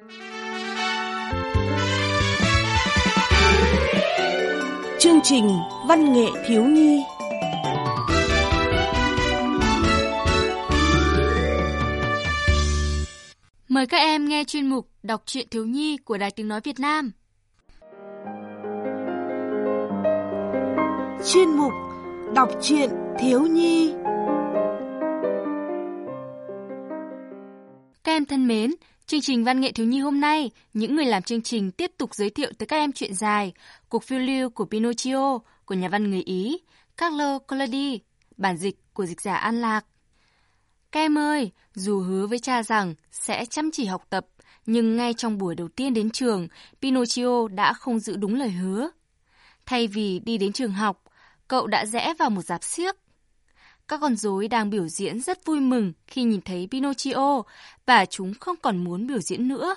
Chương trình Văn nghệ thiếu nhi Mời các em nghe chuyên mục Đọc truyện thiếu nhi của Đài Tiếng Nói Việt Nam. Chuyên mục Đọc truyện thiếu nhi Các em thân mến, chương trình Văn nghệ thiếu nhi hôm nay, những người làm chương trình tiếp tục giới thiệu tới các em chuyện dài, cuộc phiêu lưu của Pinocchio của nhà văn người Ý, Carlo Collodi, bản dịch của dịch giả An Lạc. Các em ơi, dù hứa với cha rằng sẽ chăm chỉ học tập, nhưng ngay trong buổi đầu tiên đến trường, Pinocchio đã không giữ đúng lời hứa. Thay vì đi đến trường học, cậu đã rẽ vào một dạp xiếc. Các con rối đang biểu diễn rất vui mừng khi nhìn thấy Pinocchio và chúng không còn muốn biểu diễn nữa.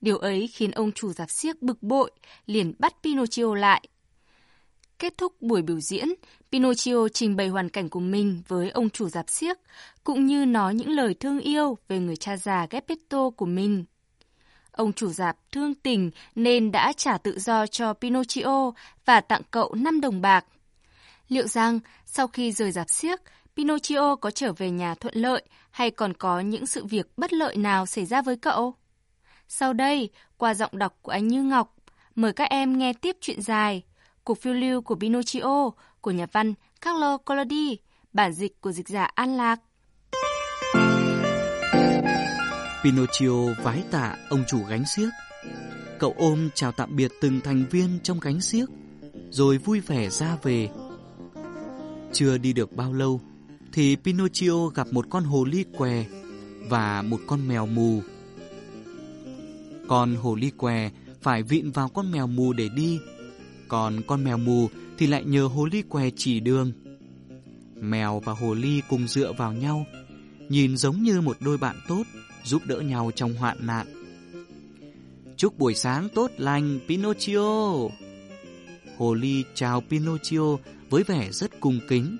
Điều ấy khiến ông chủ giạp xiếc bực bội, liền bắt Pinocchio lại. Kết thúc buổi biểu diễn, Pinocchio trình bày hoàn cảnh của mình với ông chủ giạp xiếc, cũng như nói những lời thương yêu về người cha già Geppetto của mình. Ông chủ giạp thương tình nên đã trả tự do cho Pinocchio và tặng cậu 5 đồng bạc. Liệu rằng sau khi rời dạp xiếc, Pinocchio có trở về nhà thuận lợi hay còn có những sự việc bất lợi nào xảy ra với cậu? Sau đây, qua giọng đọc của anh Như Ngọc, mời các em nghe tiếp chuyện dài Cuộc phiêu lưu của Pinocchio của nhà văn Carlo Collodi, bản dịch của dịch giả An Lạc. Pinocchio vái tạ ông chủ gánh xiếc. Cậu ôm chào tạm biệt từng thành viên trong gánh xiếc, rồi vui vẻ ra về. Chưa đi được bao lâu, thì Pinocchio gặp một con hồ ly què và một con mèo mù. Con hồ ly què phải vịn vào con mèo mù để đi, còn con mèo mù thì lại nhờ hồ ly què chỉ đường. Mèo và hồ ly cùng dựa vào nhau, nhìn giống như một đôi bạn tốt, giúp đỡ nhau trong hoạn nạn. Chúc buổi sáng tốt lành Pinocchio. Hồ ly chào Pinocchio với vẻ rất cung kính.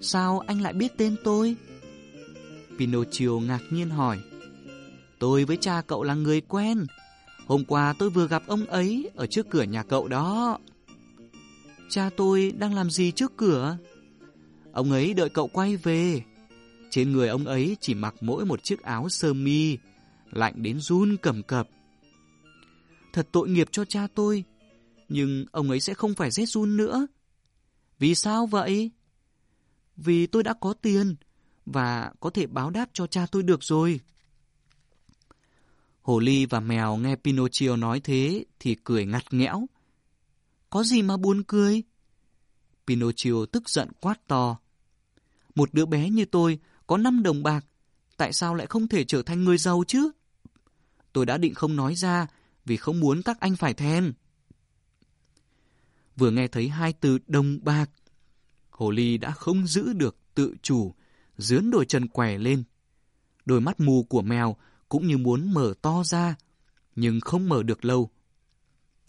Sao anh lại biết tên tôi? Pinocchio ngạc nhiên hỏi. Tôi với cha cậu là người quen. Hôm qua tôi vừa gặp ông ấy ở trước cửa nhà cậu đó. Cha tôi đang làm gì trước cửa? Ông ấy đợi cậu quay về. Trên người ông ấy chỉ mặc mỗi một chiếc áo sơ mi, lạnh đến run cầm cập. Thật tội nghiệp cho cha tôi, nhưng ông ấy sẽ không phải rét run nữa. Vì sao vậy? Vì tôi đã có tiền và có thể báo đáp cho cha tôi được rồi. Hồ ly và mèo nghe Pinocchio nói thế thì cười ngặt nghẽo. Có gì mà buồn cười? Pinocchio tức giận quát to. Một đứa bé như tôi có 5 đồng bạc, tại sao lại không thể trở thành người giàu chứ? Tôi đã định không nói ra vì không muốn các anh phải thèm. Vừa nghe thấy hai từ đồng bạc, Hồ Ly đã không giữ được tự chủ, dướn đôi chân què lên. Đôi mắt mù của mèo cũng như muốn mở to ra, nhưng không mở được lâu.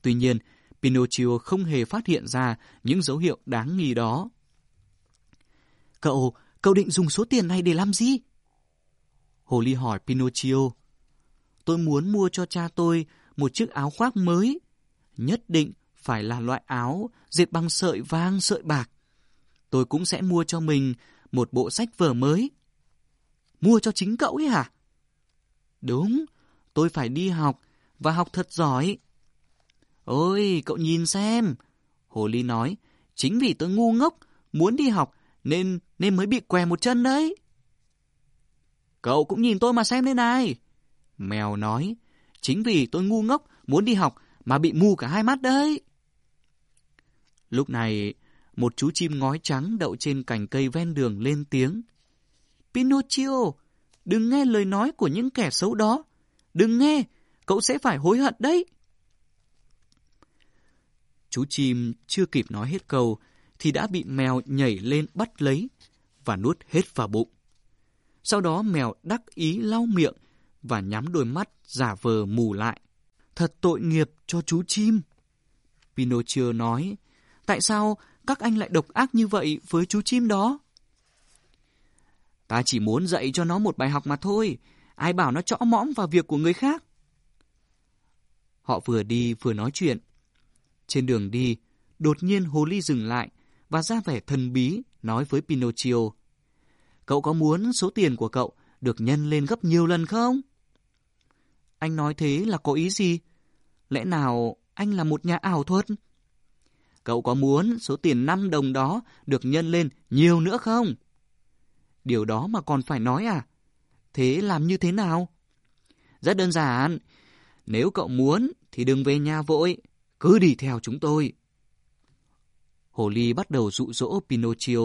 Tuy nhiên, Pinocchio không hề phát hiện ra những dấu hiệu đáng nghi đó. Cậu, cậu định dùng số tiền này để làm gì? Hồ Ly hỏi Pinocchio. Tôi muốn mua cho cha tôi một chiếc áo khoác mới. Nhất định phải là loại áo dệt bằng sợi vang sợi bạc. Tôi cũng sẽ mua cho mình một bộ sách vở mới. Mua cho chính cậu ấy hả? Đúng, tôi phải đi học và học thật giỏi. Ôi, cậu nhìn xem. Hồ Ly nói, chính vì tôi ngu ngốc, muốn đi học nên nên mới bị què một chân đấy. Cậu cũng nhìn tôi mà xem đây này. Mèo nói, chính vì tôi ngu ngốc, muốn đi học mà bị mù cả hai mắt đấy. Lúc này, một chú chim ngói trắng đậu trên cành cây ven đường lên tiếng. Pinocchio, đừng nghe lời nói của những kẻ xấu đó. Đừng nghe, cậu sẽ phải hối hận đấy. Chú chim chưa kịp nói hết câu thì đã bị mèo nhảy lên bắt lấy và nuốt hết vào bụng. Sau đó mèo đắc ý lau miệng và nhắm đôi mắt giả vờ mù lại. Thật tội nghiệp cho chú chim. Pinocchio nói, tại sao các anh lại độc ác như vậy với chú chim đó? Ta chỉ muốn dạy cho nó một bài học mà thôi. Ai bảo nó chõ mõm vào việc của người khác? Họ vừa đi vừa nói chuyện. Trên đường đi, đột nhiên hồ ly dừng lại và ra vẻ thần bí nói với Pinocchio. Cậu có muốn số tiền của cậu được nhân lên gấp nhiều lần không? Anh nói thế là có ý gì? Lẽ nào anh là một nhà ảo thuật? Cậu có muốn số tiền 5 đồng đó được nhân lên nhiều nữa không? Điều đó mà còn phải nói à? Thế làm như thế nào? Rất đơn giản. Nếu cậu muốn thì đừng về nhà vội, cứ đi theo chúng tôi. Hồ ly bắt đầu dụ dỗ Pinocchio.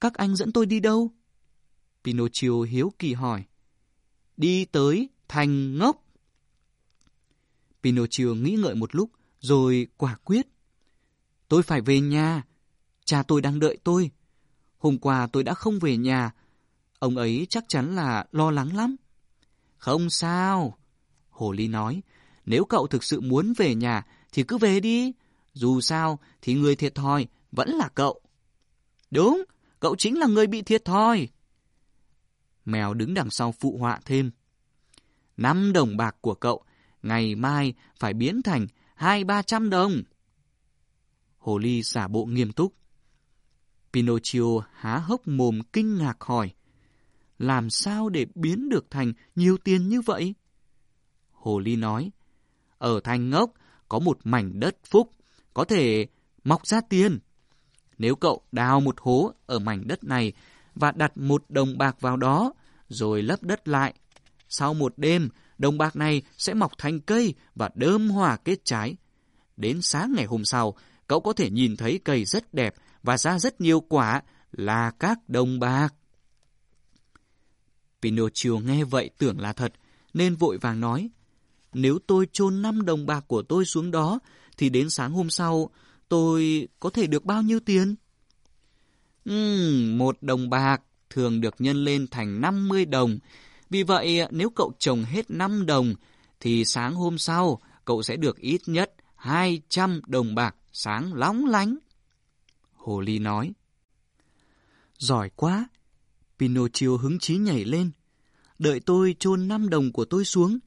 Các anh dẫn tôi đi đâu? Pinocchio hiếu kỳ hỏi. Đi tới thành ngốc. Pinocchio nghĩ ngợi một lúc, rồi quả quyết. Tôi phải về nhà. Cha tôi đang đợi tôi. Hôm qua tôi đã không về nhà. Ông ấy chắc chắn là lo lắng lắm. Không sao. Hồ Ly nói, nếu cậu thực sự muốn về nhà thì cứ về đi. Dù sao thì người thiệt thòi vẫn là cậu. Đúng, cậu chính là người bị thiệt thòi. Mèo đứng đằng sau phụ họa thêm. Năm đồng bạc của cậu ngày mai phải biến thành hai ba trăm đồng. Hồ ly giả bộ nghiêm túc. Pinocchio há hốc mồm kinh ngạc hỏi. Làm sao để biến được thành nhiều tiền như vậy? Hồ ly nói. Ở thành ngốc có một mảnh đất phúc, có thể mọc ra tiền. Nếu cậu đào một hố ở mảnh đất này và đặt một đồng bạc vào đó, rồi lấp đất lại, sau một đêm, đồng bạc này sẽ mọc thành cây và đơm hoa kết trái. Đến sáng ngày hôm sau, cậu có thể nhìn thấy cây rất đẹp và ra rất nhiều quả là các đồng bạc. Pinocchio nghe vậy tưởng là thật, nên vội vàng nói, nếu tôi chôn năm đồng bạc của tôi xuống đó, thì đến sáng hôm sau, tôi có thể được bao nhiêu tiền? Ừm, một đồng bạc thường được nhân lên thành 50 đồng. Vì vậy, nếu cậu trồng hết 5 đồng, thì sáng hôm sau, cậu sẽ được ít nhất 200 đồng bạc sáng lóng lánh. Hồ Ly nói. Giỏi quá! Pinocchio hứng chí nhảy lên. Đợi tôi chôn 5 đồng của tôi xuống.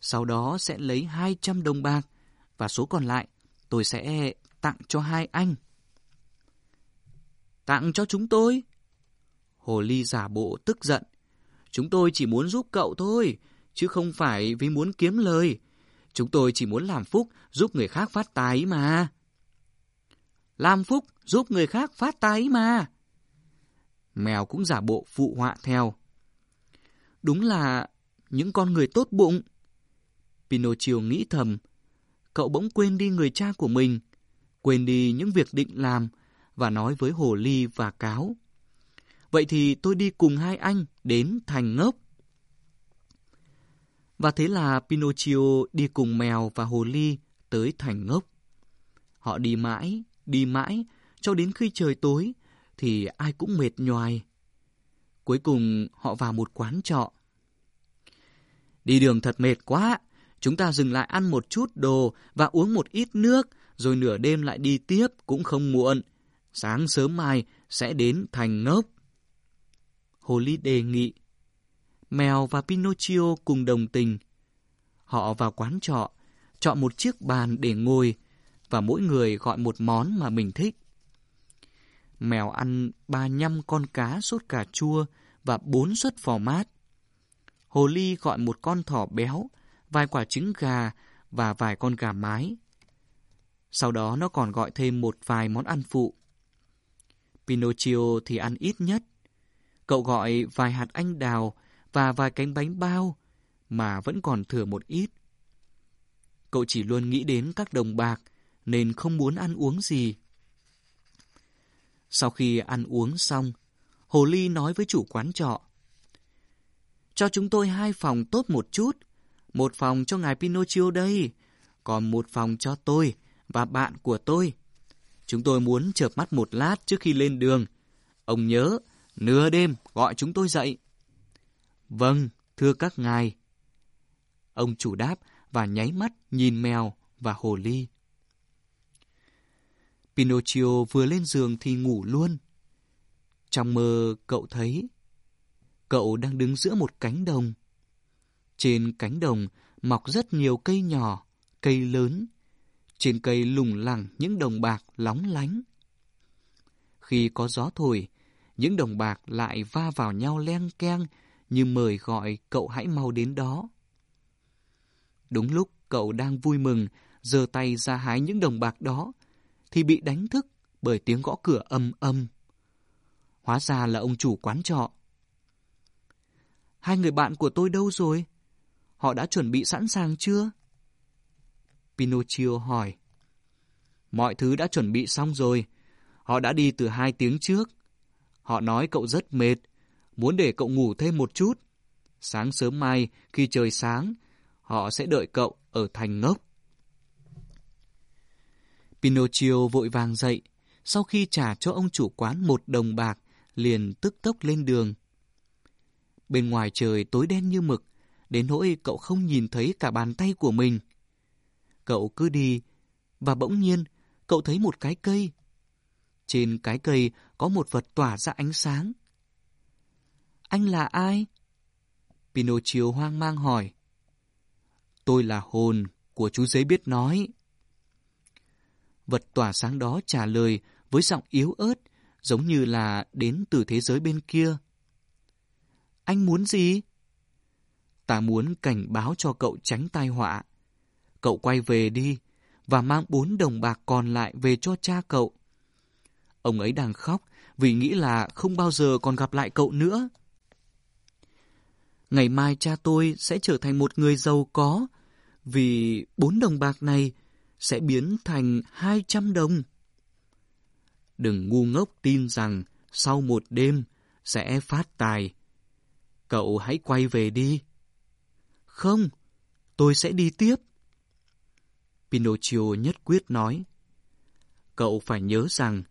Sau đó sẽ lấy 200 đồng bạc. Và số còn lại tôi sẽ tặng cho hai anh. Tặng cho chúng tôi? Hồ Ly giả bộ tức giận. Chúng tôi chỉ muốn giúp cậu thôi, chứ không phải vì muốn kiếm lời. Chúng tôi chỉ muốn làm phúc giúp người khác phát tài mà lam phúc giúp người khác phát tài mà. Mèo cũng giả bộ phụ họa theo. Đúng là những con người tốt bụng. Pinocchio nghĩ thầm, cậu bỗng quên đi người cha của mình, quên đi những việc định làm và nói với hồ ly và cáo. Vậy thì tôi đi cùng hai anh đến thành ngốc. Và thế là Pinocchio đi cùng mèo và hồ ly tới thành ngốc. Họ đi mãi, đi mãi, cho đến khi trời tối thì ai cũng mệt nhoài. Cuối cùng họ vào một quán trọ. Đi đường thật mệt quá, chúng ta dừng lại ăn một chút đồ và uống một ít nước, rồi nửa đêm lại đi tiếp cũng không muộn. Sáng sớm mai sẽ đến thành ngốc. Hồ ly đề nghị. Mèo và Pinocchio cùng đồng tình. Họ vào quán trọ, chọn một chiếc bàn để ngồi và mỗi người gọi một món mà mình thích. Mèo ăn ba nhăm con cá sốt cà chua và bốn suất phò mát. Hồ ly gọi một con thỏ béo, vài quả trứng gà và vài con gà mái. Sau đó nó còn gọi thêm một vài món ăn phụ. Pinocchio thì ăn ít nhất. Cậu gọi vài hạt anh đào và vài cánh bánh bao, mà vẫn còn thừa một ít. Cậu chỉ luôn nghĩ đến các đồng bạc, nên không muốn ăn uống gì. Sau khi ăn uống xong, Hồ Ly nói với chủ quán trọ. Cho chúng tôi hai phòng tốt một chút. Một phòng cho ngài Pinocchio đây, còn một phòng cho tôi và bạn của tôi. Chúng tôi muốn chợp mắt một lát trước khi lên đường. Ông nhớ, nửa đêm gọi chúng tôi dậy. Vâng, thưa các ngài. Ông chủ đáp và nháy mắt nhìn mèo và hồ ly. Pinocchio vừa lên giường thì ngủ luôn. Trong mơ cậu thấy cậu đang đứng giữa một cánh đồng. Trên cánh đồng mọc rất nhiều cây nhỏ, cây lớn. Trên cây lủng lẳng những đồng bạc lóng lánh. Khi có gió thổi, những đồng bạc lại va vào nhau len keng như mời gọi cậu hãy mau đến đó. Đúng lúc cậu đang vui mừng, giơ tay ra hái những đồng bạc đó, thì bị đánh thức bởi tiếng gõ cửa âm âm. Hóa ra là ông chủ quán trọ. Hai người bạn của tôi đâu rồi? Họ đã chuẩn bị sẵn sàng chưa? Pinocchio hỏi. Mọi thứ đã chuẩn bị xong rồi. Họ đã đi từ hai tiếng trước. Họ nói cậu rất mệt, muốn để cậu ngủ thêm một chút. Sáng sớm mai, khi trời sáng, họ sẽ đợi cậu ở thành ngốc. Pinocchio vội vàng dậy, sau khi trả cho ông chủ quán một đồng bạc, liền tức tốc lên đường. Bên ngoài trời tối đen như mực, đến nỗi cậu không nhìn thấy cả bàn tay của mình. Cậu cứ đi, và bỗng nhiên cậu thấy một cái cây. Trên cái cây có một vật tỏa ra ánh sáng. Anh là ai? Pinocchio hoang mang hỏi. Tôi là hồn của chú giấy biết nói. Vật tỏa sáng đó trả lời với giọng yếu ớt, giống như là đến từ thế giới bên kia. Anh muốn gì? Ta muốn cảnh báo cho cậu tránh tai họa. Cậu quay về đi và mang bốn đồng bạc còn lại về cho cha cậu. Ông ấy đang khóc vì nghĩ là không bao giờ còn gặp lại cậu nữa. Ngày mai cha tôi sẽ trở thành một người giàu có vì bốn đồng bạc này sẽ biến thành hai trăm đồng. Đừng ngu ngốc tin rằng sau một đêm sẽ phát tài. Cậu hãy quay về đi. Không, tôi sẽ đi tiếp. Pinocchio nhất quyết nói. Cậu phải nhớ rằng,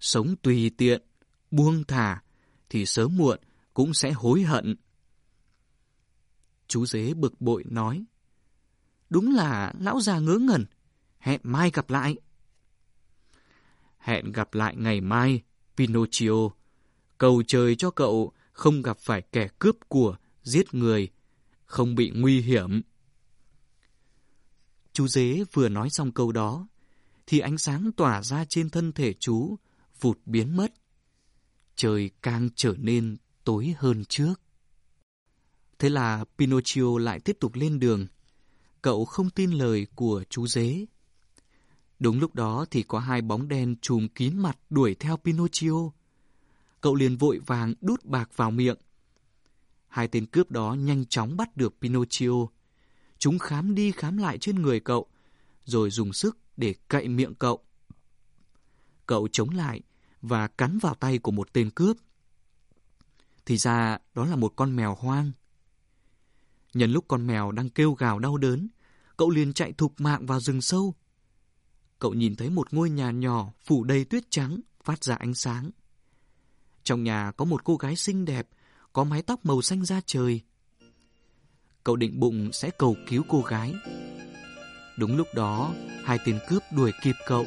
sống tùy tiện, buông thả, thì sớm muộn cũng sẽ hối hận. Chú dế bực bội nói. Đúng là lão già ngớ ngẩn. Hẹn mai gặp lại. Hẹn gặp lại ngày mai, Pinocchio. Cầu trời cho cậu không gặp phải kẻ cướp của, giết người, không bị nguy hiểm. Chú dế vừa nói xong câu đó, thì ánh sáng tỏa ra trên thân thể chú, vụt biến mất. Trời càng trở nên tối hơn trước. Thế là Pinocchio lại tiếp tục lên đường. Cậu không tin lời của chú dế. Đúng lúc đó thì có hai bóng đen trùm kín mặt đuổi theo Pinocchio. Cậu liền vội vàng đút bạc vào miệng. Hai tên cướp đó nhanh chóng bắt được Pinocchio. Chúng khám đi khám lại trên người cậu, rồi dùng sức để cậy miệng cậu. Cậu chống lại và cắn vào tay của một tên cướp. Thì ra đó là một con mèo hoang. Nhân lúc con mèo đang kêu gào đau đớn, cậu liền chạy thục mạng vào rừng sâu. Cậu nhìn thấy một ngôi nhà nhỏ phủ đầy tuyết trắng phát ra ánh sáng. Trong nhà có một cô gái xinh đẹp, có mái tóc màu xanh da trời. Cậu định bụng sẽ cầu cứu cô gái. Đúng lúc đó, hai tên cướp đuổi kịp cậu.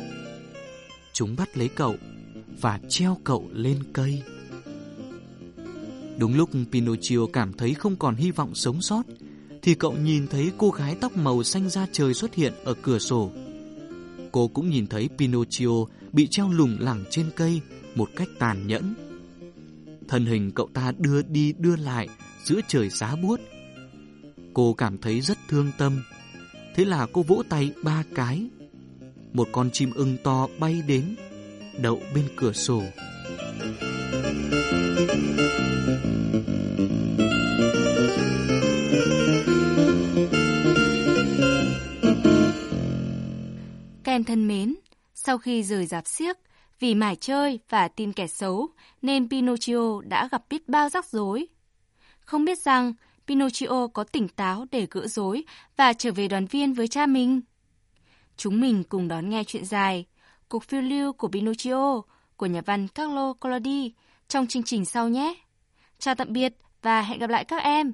Chúng bắt lấy cậu và treo cậu lên cây. Đúng lúc Pinocchio cảm thấy không còn hy vọng sống sót, thì cậu nhìn thấy cô gái tóc màu xanh da trời xuất hiện ở cửa sổ. Cô cũng nhìn thấy Pinocchio bị treo lủng lẳng trên cây một cách tàn nhẫn. Thân hình cậu ta đưa đi đưa lại giữa trời giá buốt. Cô cảm thấy rất thương tâm. Thế là cô vỗ tay ba cái. Một con chim ưng to bay đến, đậu bên cửa sổ. Các em thân mến, sau khi rời dạp xiếc, vì mải chơi và tin kẻ xấu nên Pinocchio đã gặp biết bao rắc rối. Không biết rằng Pinocchio có tỉnh táo để gỡ rối và trở về đoàn viên với cha mình. Chúng mình cùng đón nghe chuyện dài, cuộc phiêu lưu của Pinocchio của nhà văn Carlo Collodi trong chương trình sau nhé. Chào tạm biệt và hẹn gặp lại các em!